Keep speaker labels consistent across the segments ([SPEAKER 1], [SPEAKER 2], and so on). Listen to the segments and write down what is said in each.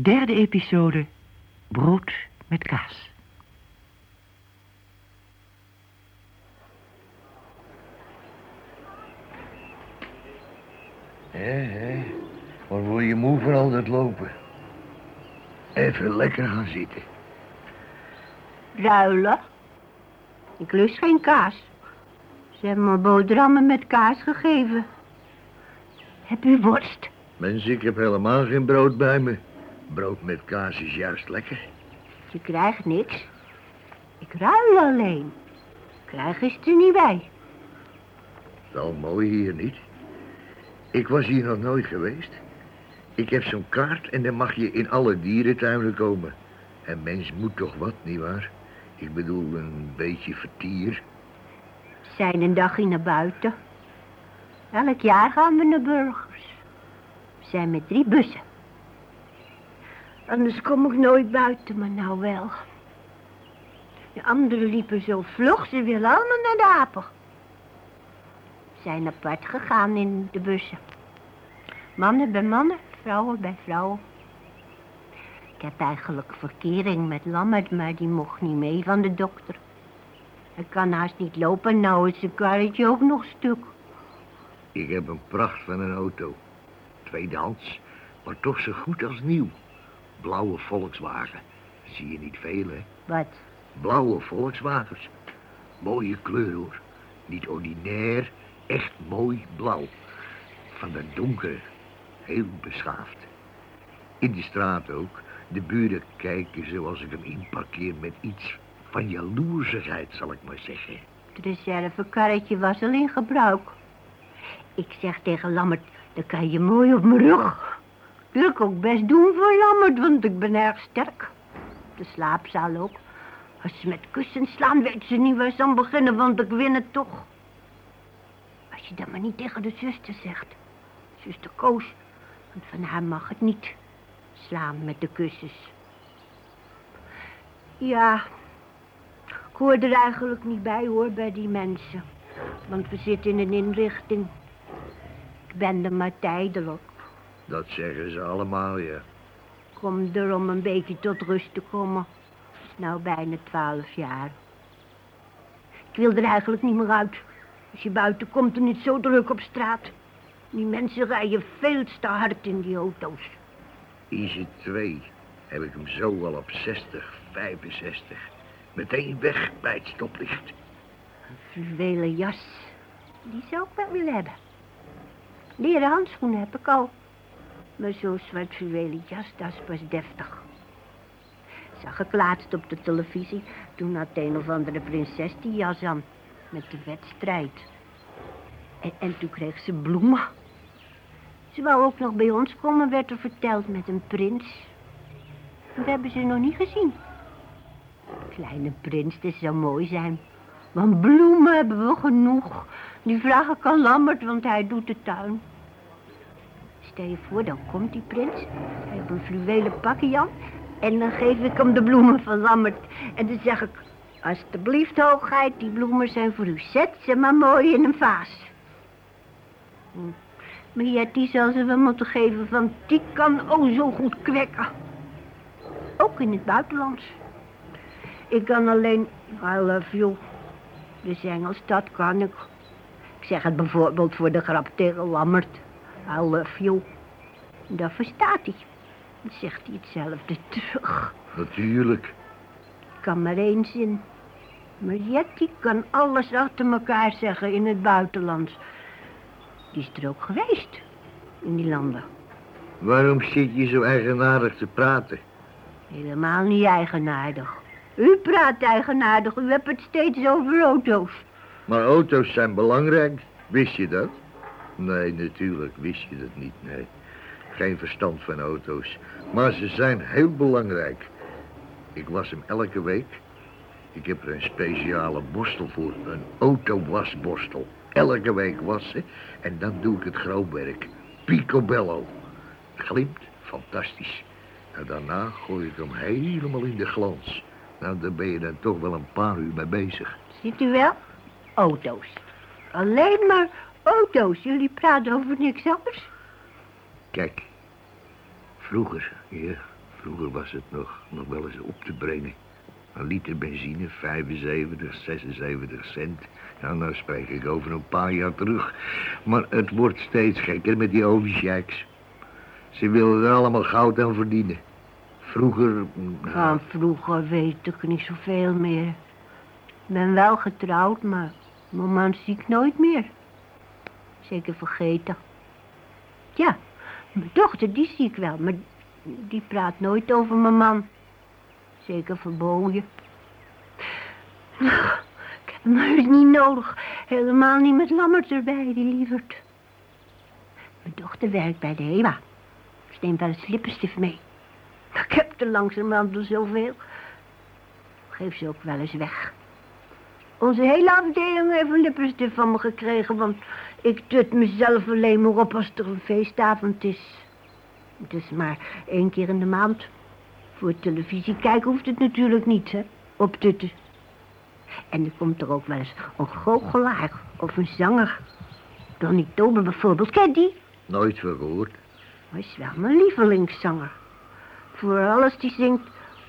[SPEAKER 1] Derde episode. Brood met kaas.
[SPEAKER 2] Hé, hé. Wat word je moe van al dat lopen? Even lekker gaan zitten.
[SPEAKER 3] Ruilen? Ik lust geen kaas. Ze hebben me boterhammen met kaas gegeven. Heb u worst?
[SPEAKER 2] Mens, ik heb helemaal geen brood bij me. Brood met kaas is juist lekker.
[SPEAKER 3] Je krijgt niks. Ik ruil alleen. Krijg is er niet bij.
[SPEAKER 2] Wel mooi hier niet. Ik was hier nog nooit geweest. Ik heb zo'n kaart en dan mag je in alle dierentuinen komen. En mens moet toch wat, nietwaar? Ik bedoel, een beetje vertier.
[SPEAKER 3] We zijn een dagje naar buiten. Elk jaar gaan we naar burgers. We zijn met drie bussen. Anders kom ik nooit buiten, maar nou wel. De anderen liepen zo vlug, ze willen allemaal naar de apen. Zijn apart gegaan in de bussen. Mannen bij mannen, vrouwen bij vrouwen. Ik heb eigenlijk verkering met Lammert, maar die mocht niet mee van de dokter. Hij kan haast niet lopen, nou is zijn karretje ook nog stuk.
[SPEAKER 2] Ik heb een pracht van een auto. Tweedehands, maar toch zo goed als nieuw. Blauwe Volkswagen. Zie je niet veel, hè?
[SPEAKER 3] Wat?
[SPEAKER 2] Blauwe Volkswagens. Mooie kleur, hoor. Niet ordinair, echt mooi blauw. Van de donkere. Heel beschaafd. In de straat ook. De buren kijken zoals ik hem inparkeer met iets van jaloersigheid, zal ik maar zeggen.
[SPEAKER 3] Het reservekarretje was al in gebruik. Ik zeg tegen Lammert, dan kan je mooi op mijn rug. Ik ook best doen voor Lammert, want ik ben erg sterk. De slaapzaal ook. Als ze met kussens slaan, weet ze niet waar ze aan beginnen, want ik win het toch. Als je dat maar niet tegen de zuster zegt. Zuster Koos, want van haar mag het niet. Slaan met de kussens. Ja, ik hoor er eigenlijk niet bij hoor, bij die mensen. Want we zitten in een inrichting. Ik ben er maar tijdelijk.
[SPEAKER 2] Dat zeggen ze allemaal, ja.
[SPEAKER 3] Kom er om een beetje tot rust te komen. Het is nou bijna twaalf jaar. Ik wil er eigenlijk niet meer uit. Als je buiten komt en niet zo druk op straat. Die mensen rijden veel te hard in die auto's.
[SPEAKER 2] Easy 2 heb ik hem zo al op 60, 65. Meteen weg bij het stoplicht.
[SPEAKER 3] Een fluwelen jas. Die zou ik wel willen hebben. Leren handschoenen heb ik al. Maar zo'n zwart fluwelen jas, dat is pas deftig. Zag ik laatst op de televisie. Toen had een of andere prinses die jas aan. Met de wedstrijd. En, en toen kreeg ze bloemen. Ze wou ook nog bij ons komen, werd er verteld, met een prins. Dat hebben ze nog niet gezien. Kleine prins, dat zou mooi zijn. Want bloemen hebben we genoeg. Die vraag ik Lambert, want hij doet de tuin. Stel je voor, dan komt die prins. Hij heeft een fluwelen pakje aan. En dan geef ik hem de bloemen van Lambert. En dan zeg ik... Alsjeblieft, hoogheid, die bloemen zijn voor u. Zet ze maar mooi in een vaas. Hm. Maar ja, die zal ze wel moeten geven, want die kan ook zo goed kwekken. Ook in het buitenland. Ik kan alleen I love you. Dus Engels, dat kan ik. Ik zeg het bijvoorbeeld voor de grap tegen Lammert. I love you. Dat verstaat hij. Dan zegt hij hetzelfde terug.
[SPEAKER 2] Natuurlijk.
[SPEAKER 3] Ik kan maar één zin. Maar Jetty kan alles achter elkaar zeggen in het buitenland. Die is er ook geweest. In die landen.
[SPEAKER 2] Waarom zit je zo eigenaardig te praten?
[SPEAKER 3] Helemaal niet eigenaardig. U praat eigenaardig. U hebt het steeds over auto's.
[SPEAKER 2] Maar auto's zijn belangrijk. Wist je dat? Nee, natuurlijk wist je dat niet, nee. Geen verstand van auto's. Maar ze zijn heel belangrijk. Ik was hem elke week. Ik heb er een speciale borstel voor. Een autowasborstel. Elke week wassen. En dan doe ik het grootwerk. Picobello. Glimt, fantastisch. En daarna gooi ik hem helemaal in de glans. Nou, daar ben je dan toch wel een paar uur mee bezig.
[SPEAKER 3] Ziet u wel? Auto's. Alleen maar auto's. Jullie praten over niks anders.
[SPEAKER 2] Kijk, vroeger, ja, Vroeger was het nog, nog wel eens op te brengen. Een liter benzine, 75, 76 cent. Ja, nou spreek ik over een paar jaar terug. Maar het wordt steeds gekker met die oliesheiks. Ze willen er allemaal goud aan verdienen. Vroeger... nou,
[SPEAKER 3] Van vroeger weet ik niet zoveel meer. Ik ben wel getrouwd, maar mijn man zie ik nooit meer. Zeker vergeten. Ja, mijn dochter, die zie ik wel, maar die praat nooit over mijn man. Zeker verbogen. Ik heb hem heus niet nodig. Helemaal niet met Lammert erbij, die lieverd. Mijn dochter werkt bij de HEMA. Ze neemt wel eens lippenstift mee. Ik heb er langzamerhand al zoveel. Geef ze ook wel eens weg. Onze hele afdeling heeft een lippenstift van me gekregen, want ik tut mezelf alleen maar op als er een feestavond is. Het is maar één keer in de maand. Voor televisie kijken hoeft het natuurlijk niet, hè, op tutten. En er komt er ook wel eens een goochelaar of een zanger. Donnie Tober bijvoorbeeld, ken die?
[SPEAKER 2] Nooit van gehoord.
[SPEAKER 3] Hij is wel mijn lievelingszanger. Vooral als die zingt...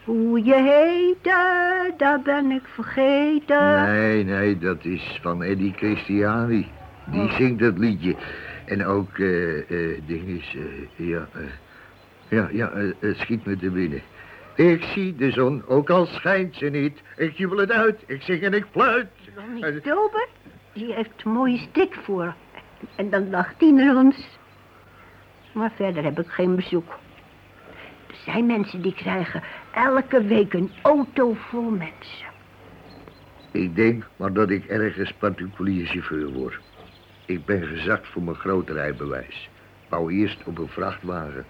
[SPEAKER 3] Hoe je heette, daar ben ik vergeten.
[SPEAKER 2] Nee, nee, dat is van Eddie Christiani. Die zingt dat liedje. En ook, eh, eh, ding is, eh, ja, eh, ja, ja, eh, het schiet me te binnen. Ik zie de zon, ook al schijnt ze niet. Ik jubel het uit, ik zing en ik fluit.
[SPEAKER 3] Tober, die heeft een mooie stik voor. En dan lacht hij naar ons. Maar verder heb ik geen bezoek. Er zijn mensen die krijgen elke week een auto vol mensen.
[SPEAKER 2] Ik denk maar dat ik ergens particulier chauffeur word. Ik ben gezakt voor mijn grote rijbewijs. Wou eerst op een vrachtwagen.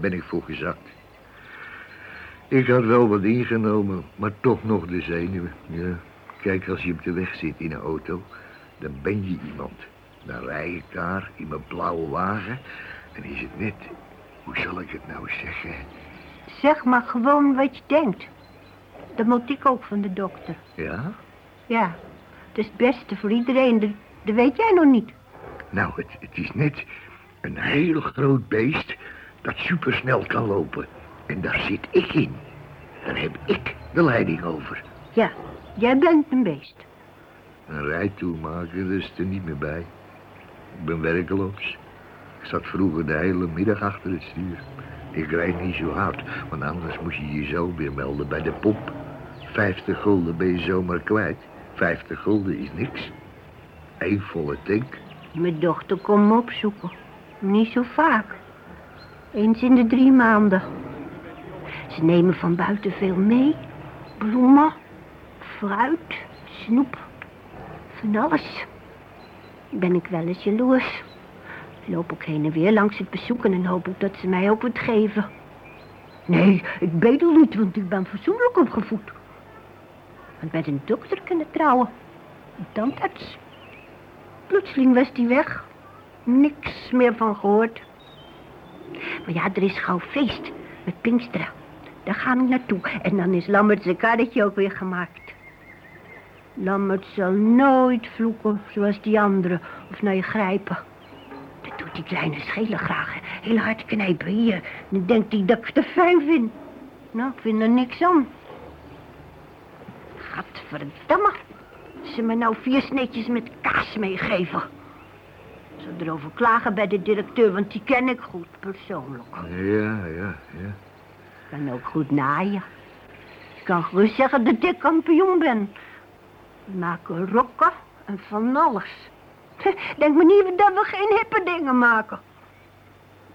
[SPEAKER 2] Ben ik voor gezakt. Ik had wel wat ingenomen, maar toch nog de zenuwen. Ja. Kijk, als je op de weg zit in een auto, dan ben je iemand. Dan rij ik daar in mijn blauwe wagen. En is het net, hoe zal ik het nou zeggen?
[SPEAKER 3] Zeg maar gewoon wat je denkt. Dat moet ik ook van de dokter.
[SPEAKER 2] Ja?
[SPEAKER 3] Ja, het is het beste voor iedereen. Dat, weet jij nog niet.
[SPEAKER 2] Nou, het, het is net een heel groot beest dat supersnel kan lopen. En daar zit ik in. Daar heb ik de leiding over.
[SPEAKER 3] Ja, jij bent een beest.
[SPEAKER 2] Een dat is er niet meer bij. Ik ben werkeloos. Ik zat vroeger de hele middag achter het stuur. Ik rijd niet zo hard, want anders moest je je zo weer melden bij de pomp. 50 gulden ben je zomaar kwijt. 50 gulden is niks. Eén volle.
[SPEAKER 3] Mijn dochter komt me opzoeken. Niet zo vaak. Eens in de drie maanden. Ze nemen van buiten veel mee. Bloemen, fruit, snoep. Van alles. Ben ik wel eens jaloers. Loop ik heen en weer langs het bezoek en hoop ik dat ze mij ook wat geven. Nee, ik bedel niet, want ik ben fatsoenlijk opgevoed. Want met een dokter kunnen trouwen. Een tandarts. Plotseling was die weg. Niks meer van gehoord. Maar ja, er is gauw feest met Pinksteren. Daar gaan we naartoe. En dan is Lambert zijn karretje ook weer gemaakt. Lambert zal nooit vloeken zoals die anderen of naar je grijpen. Dat doet die kleine schelen graag. Heel hard knijpen hier. Dan denkt hij dat ik het te fijn vind. Nou, ik vind er niks aan. Gadverdamme. Ze me nou vier sneetjes met kaas meegeven. Ik zal erover klagen bij de directeur, want die ken ik goed, persoonlijk.
[SPEAKER 2] Ja, ja, ja.
[SPEAKER 3] Ik kan ook goed naaien. Ik kan gerust zeggen dat ik kampioen ben. We maken rokken en van alles. Denk me niet dat we geen hippe dingen maken.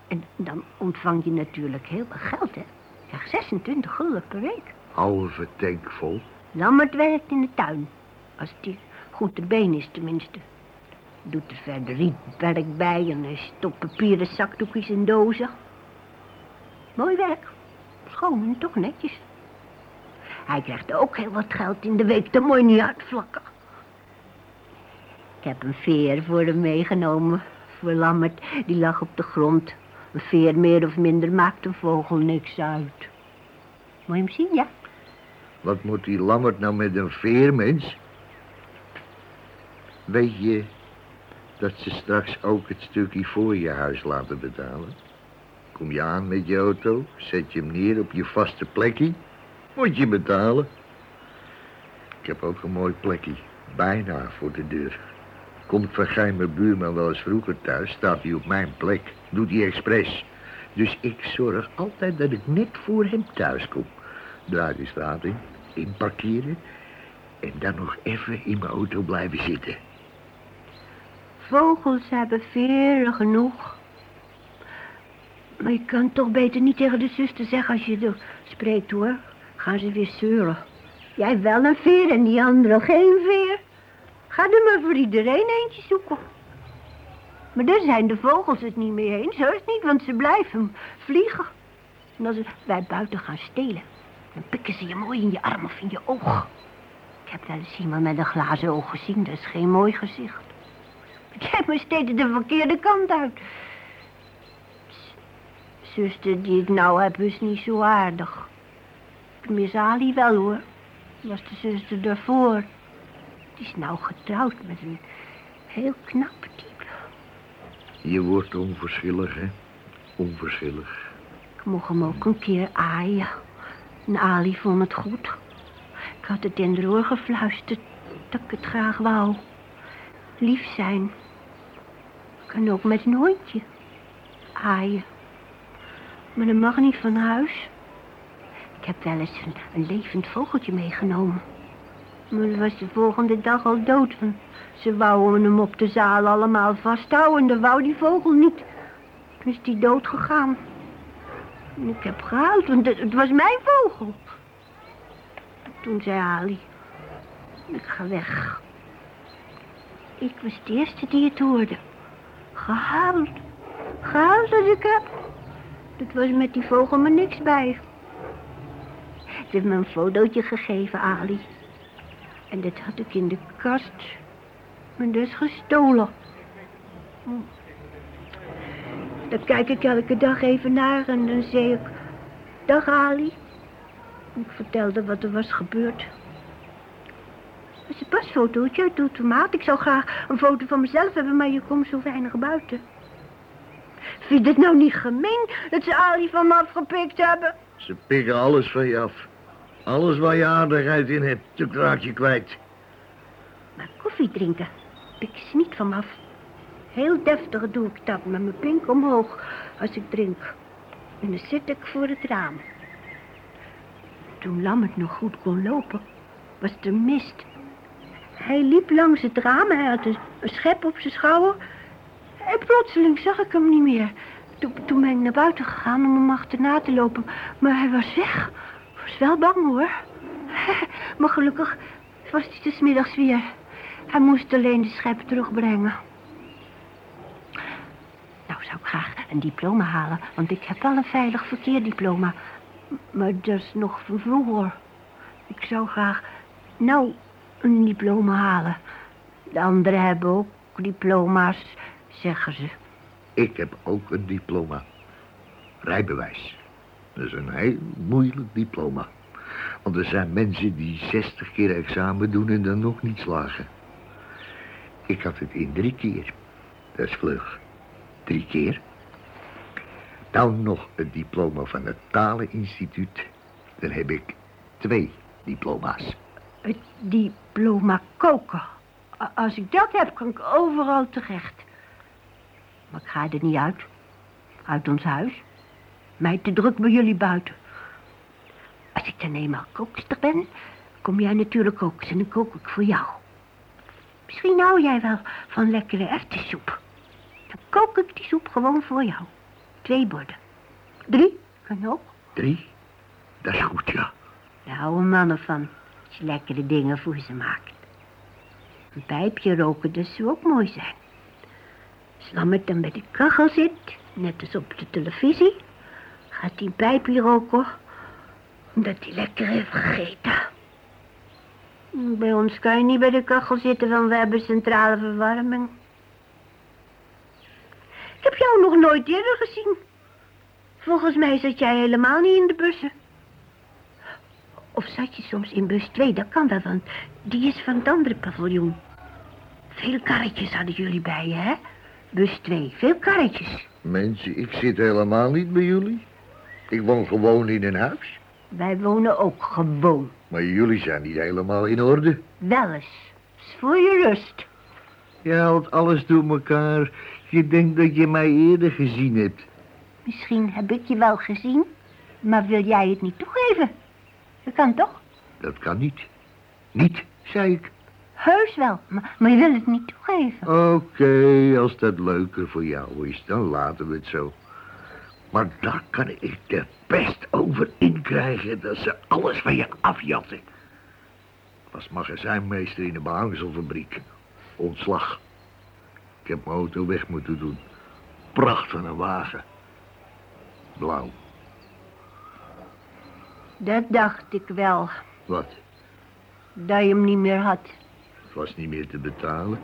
[SPEAKER 3] En dan ontvang je natuurlijk heel veel geld, hè. Ja, 26 gulden per week.
[SPEAKER 2] Halve tank vol.
[SPEAKER 3] Lammert werkt in de tuin. Als die goed te been is, tenminste. Doet er verder rietwerk bij en hij stopt papieren zakdoekjes in dozen. Mooi werk. Schoon en toch netjes. Hij krijgt ook heel wat geld in de week, dat je niet uitvlakken. Ik heb een veer voor hem meegenomen. Voor Lammert, die lag op de grond. Een veer meer of minder maakt een vogel niks uit. Moet je hem zien, ja?
[SPEAKER 2] Wat moet die lammert nou met een veer, mens? Weet je dat ze straks ook het stukje voor je huis laten betalen? Kom je aan met je auto, zet je hem neer op je vaste plekje, moet je betalen. Ik heb ook een mooi plekje, bijna voor de deur. Komt van geheime buurman wel eens vroeger thuis, staat hij op mijn plek, doet hij expres. Dus ik zorg altijd dat ik net voor hem thuis kom. Draai de straat in, inparkeren en dan nog even in mijn auto blijven zitten.
[SPEAKER 3] Vogels hebben veren genoeg. Maar je kan toch beter niet tegen de zuster zeggen als je er spreekt, hoor. Gaan ze weer zeuren. Jij wel een veer en die andere geen veer. Ga er maar voor iedereen eentje zoeken. Maar daar zijn de vogels het niet mee eens. Heus niet, want ze blijven vliegen. En als wij buiten gaan stelen, dan pikken ze je mooi in je arm of in je oog. Ik heb wel eens iemand met een glazen oog gezien. Dat is geen mooi gezicht. Ik heb me steeds de verkeerde kant uit. Zuster die ik nou heb is niet zo aardig. Miss Ali wel hoor. Was de zuster daarvoor. Die is nou getrouwd met een heel knap type.
[SPEAKER 2] Je wordt onverschillig, hè? Onverschillig.
[SPEAKER 3] Ik mocht hem ook een keer aaien. En Ali vond het goed. Ik had het in de oor gefluisterd dat ik het graag wou. Lief zijn. Kan ook met een hondje. Aaien. Maar dat mag niet van huis. Ik heb wel eens een, levend vogeltje meegenomen. Maar dat was de volgende dag al dood. Van. Ze wouden hem op de zaal allemaal vasthouden. Dat wou die vogel niet. Toen is die dood gegaan. En ik heb gehaald, want het, het was mijn vogel. Toen zei Ali, ik ga weg. Ik was de eerste die het hoorde. Gehaald. Gehaald dat ik heb. Dat was met die vogel maar niks bij. Ze heeft me een fotootje gegeven, Ali. En dat had ik in de kast. Dat is gestolen. Hm. Daar kijk ik elke dag even naar en dan zei ik... Dag Ali. Ik vertelde wat er was gebeurd. Het is een pasfotootje uit de automaat. Ik zou graag een foto van mezelf hebben, maar je komt zo weinig buiten. Vind je het nou niet gemeen dat ze Ali van me afgepikt hebben?
[SPEAKER 2] Ze pikken alles van je af. Alles waar je aardigheid in hebt, te raak je kwijt.
[SPEAKER 3] Maar koffie drinken pikken ze niet van me af. Heel deftig doe ik dat met mijn pink omhoog als ik drink. En dan zit ik voor het raam. Toen Lam nog goed kon lopen, was er mist. Hij liep langs het raam, hij had een, schep op zijn schouder. En plotseling zag ik hem niet meer. Toen, toen ben ik naar buiten gegaan om hem achterna te lopen. Maar hij was weg. Ik was wel bang hoor. Maar gelukkig was hij dus middags weer. Hij moest alleen de schep terugbrengen. Nou zou ik graag een diploma halen, want ik heb wel een veilig verkeerdiploma. Maar dat is nog van vroeger. Ik zou graag nou een diploma halen. De anderen hebben ook diploma's, zeggen ze.
[SPEAKER 2] Ik heb ook een diploma. Rijbewijs. Dat is een heel moeilijk diploma. Want er zijn mensen die 60 keer examen doen en dan nog niet slagen. Ik had het in drie keer. Dat is vlug. Drie keer. Dan nog het diploma van het Taleninstituut. Dan heb ik twee diploma's.
[SPEAKER 3] Het diploma koken. Als ik dat heb, kan ik overal terecht. Maar ik ga er niet uit. Uit ons huis. Mij te druk bij jullie buiten. Als ik dan eenmaal kookster ben, kom jij natuurlijk ook en dan kook ik voor jou. Misschien hou jij wel van lekkere erwtensoep. Dan kook ik die soep gewoon voor jou. Twee borden. Drie, kan ook.
[SPEAKER 2] Drie? Dat is goed, ja.
[SPEAKER 3] Daar houden mannen van, je lekkere dingen voor ze maakt. Een pijpje roken, dat zou ook mooi zijn. Zolang het dan bij de kachel zit, net als op de televisie, gaat een pijpje roken, omdat hij lekker heeft gegeten. Bij ons kan je niet bij de kachel zitten, want we hebben centrale verwarming. Ik heb jou nog nooit eerder gezien. Volgens mij zat jij helemaal niet in de bussen. Of zat je soms in bus 2? Dat kan wel, want die is van het andere paviljoen. Veel karretjes hadden jullie bij je, hè? Bus 2, veel karretjes.
[SPEAKER 2] Mensen, ik zit helemaal niet bij jullie. Ik woon gewoon in een huis.
[SPEAKER 3] Wij wonen ook gewoon.
[SPEAKER 2] Maar jullie zijn niet helemaal in orde.
[SPEAKER 3] Wel eens. Is voor je rust.
[SPEAKER 2] Je haalt alles door elkaar. Je denkt dat je mij eerder gezien hebt.
[SPEAKER 3] Misschien heb ik je wel gezien, maar wil jij het niet toegeven? Dat kan toch?
[SPEAKER 2] Dat kan niet. Niet, zei ik.
[SPEAKER 3] Heus wel, maar, maar je wil het niet toegeven.
[SPEAKER 2] Oké, als dat leuker voor jou is, dan laten we het zo. Maar daar kan ik de pest over inkrijgen dat ze alles van je afjatten. Ik was magazijnmeester in een behangselfabriek. Ontslag. Ik heb mijn auto weg moeten doen. Pracht van een wagen. Blauw.
[SPEAKER 3] Dat dacht ik wel,
[SPEAKER 2] Wat?
[SPEAKER 3] dat je hem niet meer had.
[SPEAKER 2] Het was niet meer te betalen.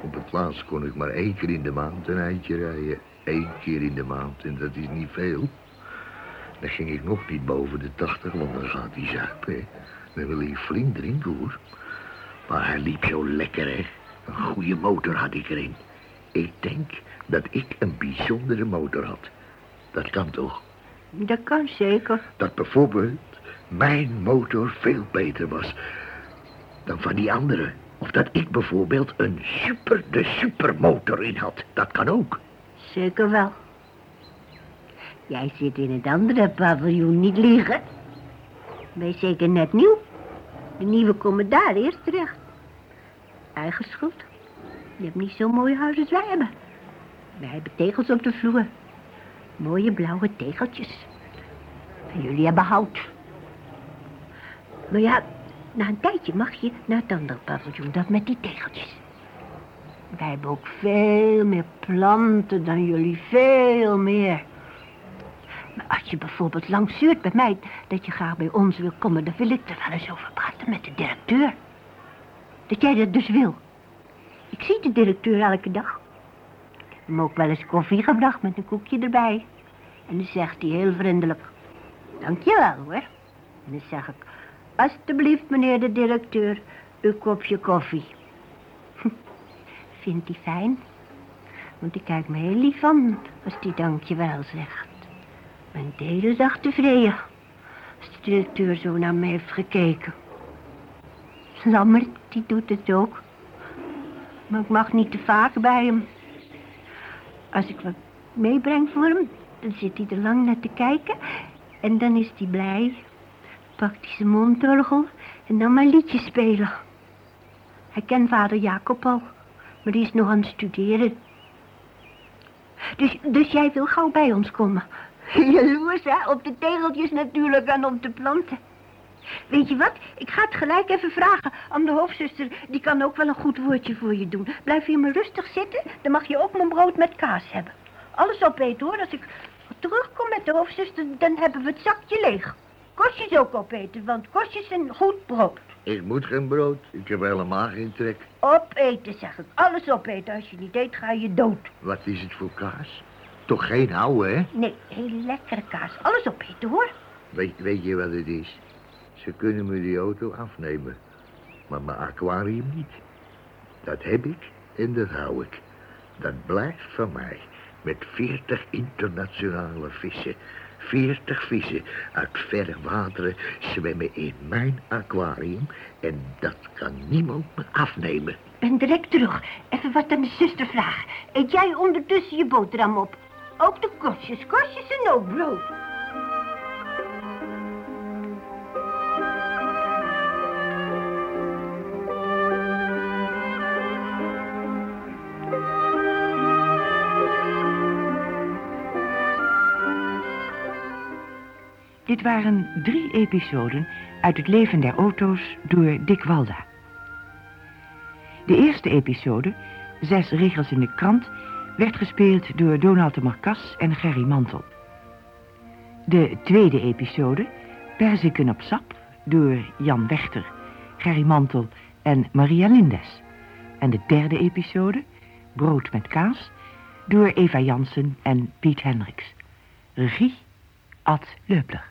[SPEAKER 2] Op het laatst kon ik maar één keer in de maand een eindje rijden. Eén keer in de maand, en dat is niet veel. Dan ging ik nog niet boven de tachtig, want dan gaat hij zuipen. hè. Dan wil hij flink drinken, hoor. Maar hij liep zo lekker, hè. Een goede motor had ik erin. Ik denk dat ik een bijzondere motor had. Dat kan toch?
[SPEAKER 3] Dat kan zeker.
[SPEAKER 2] Dat bijvoorbeeld mijn motor veel beter was dan van die andere. Of dat ik bijvoorbeeld een super de supermotor in had. Dat kan ook.
[SPEAKER 3] Zeker wel. Jij zit in het andere paviljoen niet liggen. Ben zeker net nieuw? De nieuwe komen daar eerst terecht. Eigen schuld. Je hebt niet zo'n mooi huis als wij hebben. Wij hebben tegels op de vloer. Mooie blauwe tegeltjes. En jullie hebben hout. Maar ja, na een tijdje mag je naar het andere paviljoen, dat met die tegeltjes. Wij hebben ook veel meer planten dan jullie, veel meer. Maar als je bijvoorbeeld lang zuurt bij mij dat je graag bij ons wil komen, dan wil ik er wel eens over praten met de directeur. Dat jij dat dus wil. Ik zie de directeur elke dag. Hem ook wel eens koffie gebracht met een koekje erbij. En dan zegt hij heel vriendelijk, dankjewel hoor. En dan zeg ik, alstublieft meneer de directeur, uw kopje koffie. Vindt hij fijn? Want ik kijk me heel lief van als hij dankjewel zegt. Ben de hele dag tevreden als de directeur zo naar me heeft gekeken. Lammert, die doet het ook. Maar ik mag niet te vaak bij hem. Als ik wat meebreng voor hem, dan zit hij er lang naar te kijken. En dan is hij blij. Pakt hij zijn mondorgel en dan maar liedjes spelen. Hij kent vader Jacob al, maar die is nog aan het studeren. Dus, dus jij wil gauw bij ons komen? Jaloers, hè? Op de tegeltjes natuurlijk en op de planten. Weet je wat? Ik ga het gelijk even vragen aan de hoofdzuster. Die kan ook wel een goed woordje voor je doen. Blijf je maar rustig zitten, dan mag je ook mijn brood met kaas hebben. Alles opeten hoor. Als ik terugkom met de hoofdzuster, dan hebben we het zakje leeg. Kostjes ook opeten, want kostjes zijn goed brood.
[SPEAKER 2] Ik moet geen brood. Ik heb helemaal geen trek.
[SPEAKER 3] Opeten, zeg ik. Alles opeten. Als je niet eet, ga je dood.
[SPEAKER 2] Wat is het voor kaas? Toch geen ouwe, hè?
[SPEAKER 3] Nee, heel lekkere kaas. Alles opeten, hoor.
[SPEAKER 2] Weet, weet je wat het is? Ze kunnen me die auto afnemen. Maar mijn aquarium niet. Dat heb ik en dat hou ik. Dat blijft van mij. Met veertig internationale vissen. Veertig vissen uit verre wateren zwemmen in mijn aquarium. En dat kan niemand me afnemen.
[SPEAKER 3] Ben direct terug. Even wat aan de zuster vragen. Eet jij ondertussen je boterham op? Ook de kostjes. Kostjes en ook brood.
[SPEAKER 1] Dit waren drie episoden uit het leven der auto's door Dick Walda. De eerste episode, zes regels in de krant, werd gespeeld door Donald de Marcas en Gerry Mantel. De tweede episode, Perziken op sap, door Jan Wechter, Gerry Mantel en Maria Lindes. En de derde episode, Brood met kaas, door Eva Jansen en Piet Hendricks. Regie, Ad Leupler.